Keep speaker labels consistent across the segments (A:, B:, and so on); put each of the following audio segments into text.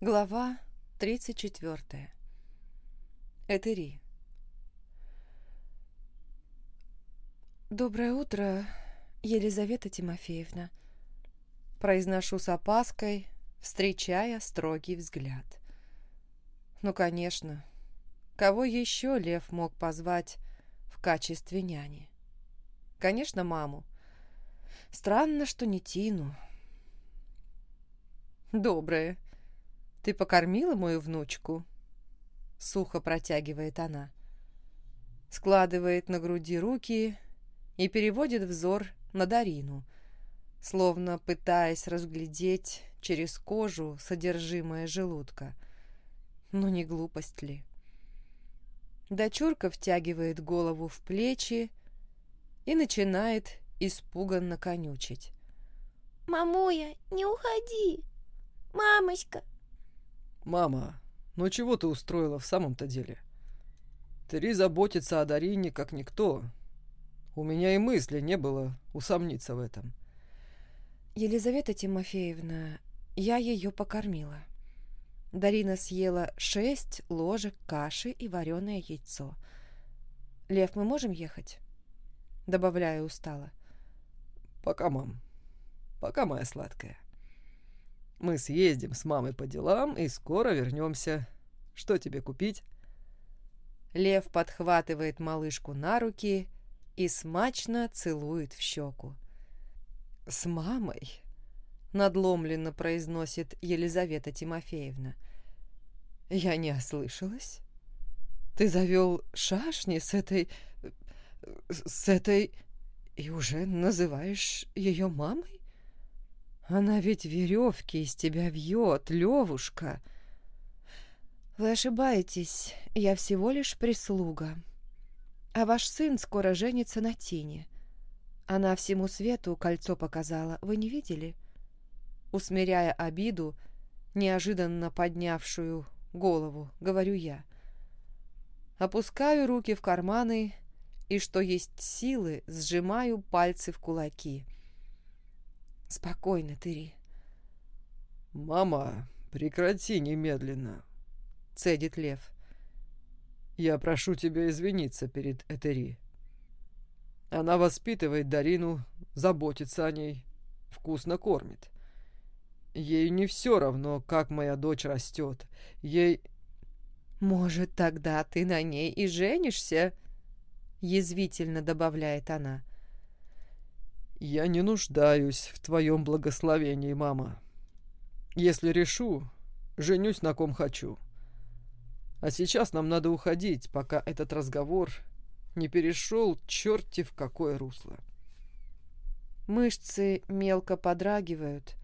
A: Глава 34. Этери. «Доброе утро, Елизавета Тимофеевна», — произношу с опаской, встречая строгий взгляд. «Ну, конечно, кого еще Лев мог позвать в качестве няни? Конечно, маму. Странно, что не Тину». «Доброе», «Ты покормила мою внучку?» Сухо протягивает она. Складывает на груди руки и переводит взор на Дарину, словно пытаясь разглядеть через кожу содержимое желудка. Ну не глупость ли? Дочурка втягивает голову в плечи и начинает испуганно конючить.
B: «Мамуя, не уходи! Мамочка,
C: «Мама, ну чего ты устроила в самом-то деле? Три заботится о Дарине как никто. У меня и мысли не было усомниться в этом».
A: «Елизавета Тимофеевна, я ее покормила. Дарина съела шесть ложек каши и вареное яйцо. Лев, мы можем ехать?» Добавляю устало.
C: «Пока, мам. Пока, моя сладкая». Мы съездим с мамой по делам и скоро вернемся. Что тебе купить?»
A: Лев подхватывает малышку на руки и смачно целует в щеку. «С мамой?» — надломленно произносит Елизавета Тимофеевна. «Я не ослышалась. Ты завел шашни с этой... с этой... и уже называешь ее мамой?» Она ведь веревки из тебя вьет, Левушка. Вы ошибаетесь, я всего лишь прислуга. А ваш сын скоро женится на Тине. Она всему свету кольцо показала, вы не видели? Усмиряя обиду, неожиданно поднявшую голову, говорю я. Опускаю руки в карманы и, что есть силы, сжимаю пальцы в кулаки — Спокойно, Тыри.
C: «Мама, прекрати немедленно», — цедит Лев. «Я прошу тебя извиниться перед Этери. Она воспитывает Дарину, заботится о ней, вкусно кормит. Ей не все равно, как моя дочь растет. Ей...»
A: «Может, тогда ты на ней и женишься?» — язвительно добавляет она.
C: «Я не нуждаюсь в твоем благословении, мама. Если решу, женюсь на ком хочу. А сейчас нам надо уходить, пока этот разговор не перешел черти в какое русло».
A: Мышцы мелко подрагивают,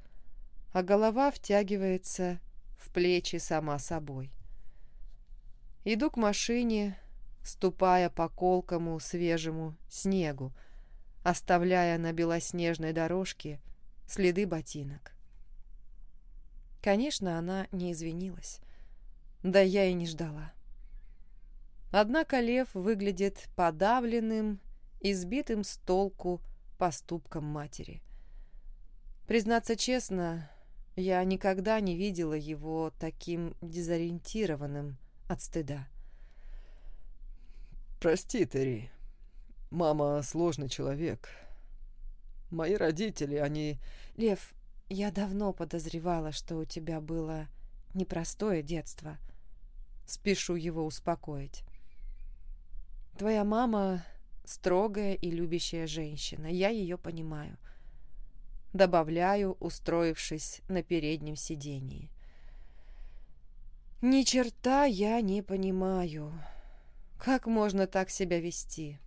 A: а голова втягивается в плечи сама собой. Иду к машине, ступая по колкому свежему снегу, оставляя на белоснежной дорожке следы ботинок. Конечно, она не извинилась. Да я и не ждала. Однако лев выглядит подавленным, избитым с толку поступком матери. Признаться честно, я никогда не видела его таким дезориентированным от стыда.
C: «Прости, Терри», Мама сложный человек. Мои родители, они...
A: Лев, я давно подозревала, что у тебя было непростое детство. Спешу его успокоить. Твоя мама строгая и любящая женщина. Я ее понимаю. Добавляю, устроившись на переднем сидении. Ни черта я не понимаю. Как можно так себя вести?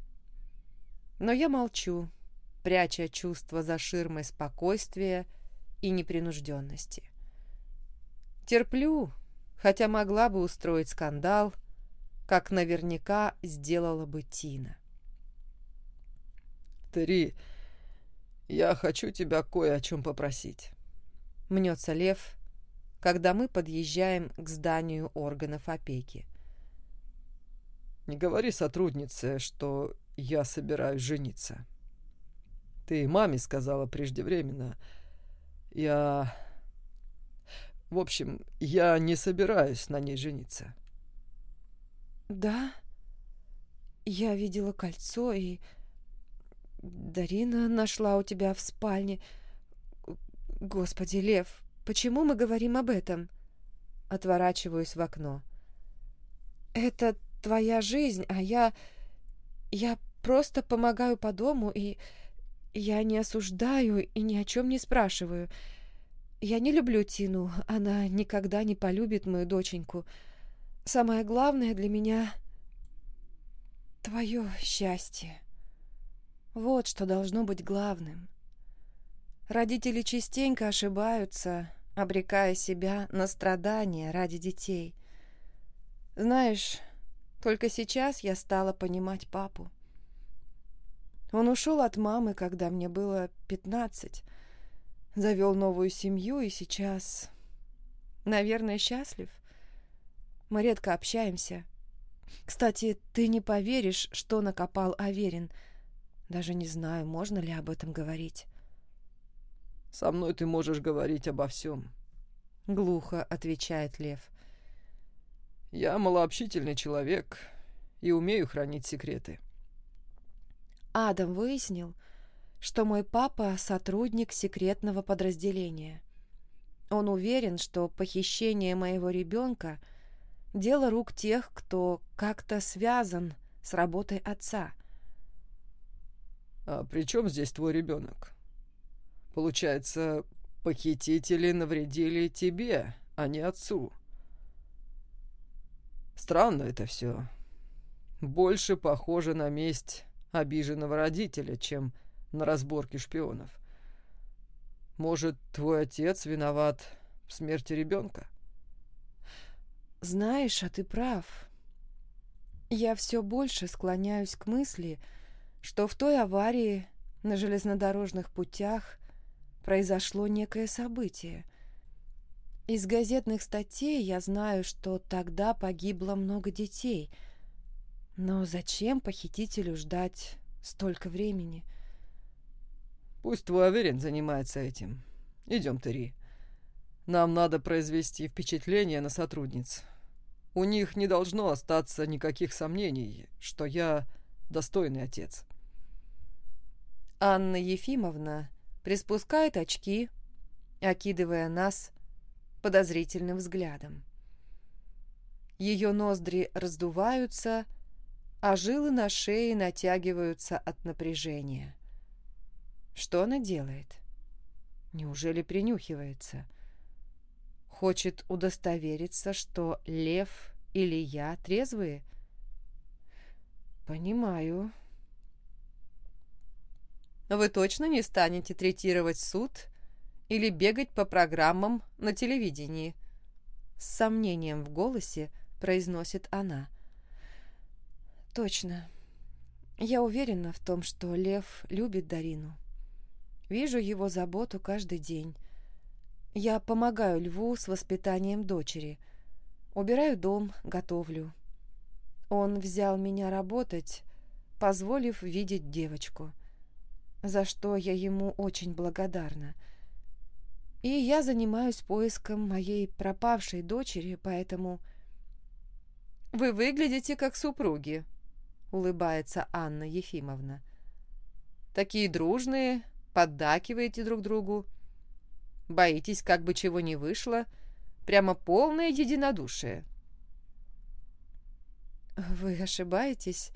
A: Но я молчу, пряча чувство за ширмой спокойствия и непринужденности. Терплю, хотя могла бы устроить скандал, как наверняка сделала бы Тина.
C: «Три, я хочу тебя кое о чем попросить», —
A: мнется Лев, когда мы подъезжаем к зданию органов опеки.
C: «Не говори сотруднице, что я собираюсь жениться. Ты маме сказала преждевременно. Я... В общем, я не собираюсь на ней жениться.
A: Да? Я видела кольцо, и Дарина нашла у тебя в спальне. Господи, Лев, почему мы говорим об этом? Отворачиваюсь в окно. Это твоя жизнь, а я... Я просто помогаю по дому, и я не осуждаю и ни о чем не спрашиваю. Я не люблю Тину, она никогда не полюбит мою доченьку. Самое главное для меня — твое счастье. Вот что должно быть главным. Родители частенько ошибаются, обрекая себя на страдания ради детей. Знаешь, только сейчас я стала понимать папу. Он ушел от мамы, когда мне было пятнадцать, завел новую семью и сейчас, наверное, счастлив. Мы редко общаемся. Кстати, ты не поверишь, что накопал Аверин. Даже не знаю, можно ли об этом говорить.
C: «Со мной ты можешь говорить обо всем», —
A: глухо отвечает Лев.
C: «Я малообщительный человек и умею хранить секреты».
A: Адам выяснил, что мой папа — сотрудник секретного подразделения. Он уверен, что похищение моего ребенка — дело рук тех, кто как-то связан с работой отца.
C: «А при чем здесь твой ребенок? Получается, похитители навредили тебе, а не отцу. Странно это все. Больше похоже на месть обиженного родителя, чем на разборке шпионов. Может, твой отец виноват в смерти ребенка?
A: Знаешь, а ты прав. Я все больше склоняюсь к мысли, что в той аварии на железнодорожных путях произошло некое событие. Из газетных статей я знаю, что тогда погибло много детей — но зачем похитителю ждать столько времени?
C: Пусть твой Аверин занимается этим. Идем, Терри. Нам надо произвести впечатление на сотрудниц. У них не должно остаться никаких сомнений, что я достойный отец.
A: Анна Ефимовна приспускает очки, окидывая нас подозрительным взглядом. Ее ноздри раздуваются, а жилы на шее натягиваются от напряжения. Что она делает? Неужели принюхивается? Хочет удостовериться, что лев или я трезвые? Понимаю. Вы точно не станете третировать суд или бегать по программам на телевидении? С сомнением в голосе произносит она. Точно. Я уверена в том, что Лев любит Дарину. Вижу его заботу каждый день. Я помогаю Льву с воспитанием дочери. Убираю дом, готовлю. Он взял меня работать, позволив видеть девочку, за что я ему очень благодарна. И я занимаюсь поиском моей пропавшей дочери, поэтому... «Вы выглядите как супруги», — улыбается Анна Ефимовна. «Такие дружные, поддакиваете друг другу. Боитесь, как бы чего не вышло. Прямо полное единодушие». «Вы ошибаетесь.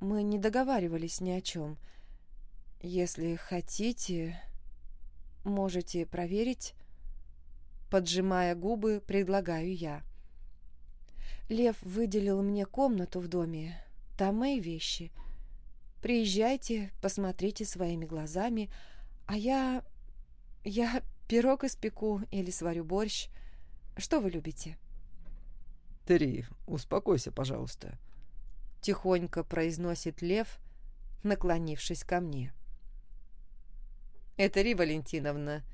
A: Мы не договаривались ни о чем. Если хотите, можете проверить». Поджимая губы, предлагаю я. Лев выделил мне комнату в доме, там мои вещи. Приезжайте, посмотрите своими глазами, а я... я пирог испеку или сварю борщ. Что вы любите?»
C: «Терри, успокойся, пожалуйста», —
A: тихонько произносит Лев, наклонившись ко мне. «Этери Валентиновна,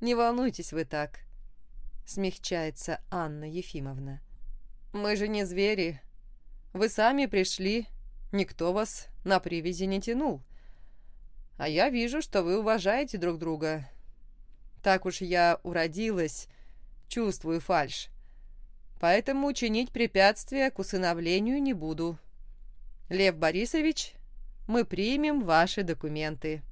A: не волнуйтесь вы так», — смягчается Анна Ефимовна. «Мы же не звери, вы сами пришли, никто вас на привязи не тянул. А я вижу, что вы уважаете друг друга. Так уж я уродилась, чувствую фальшь. Поэтому чинить препятствия к усыновлению не буду. Лев Борисович, мы примем ваши документы.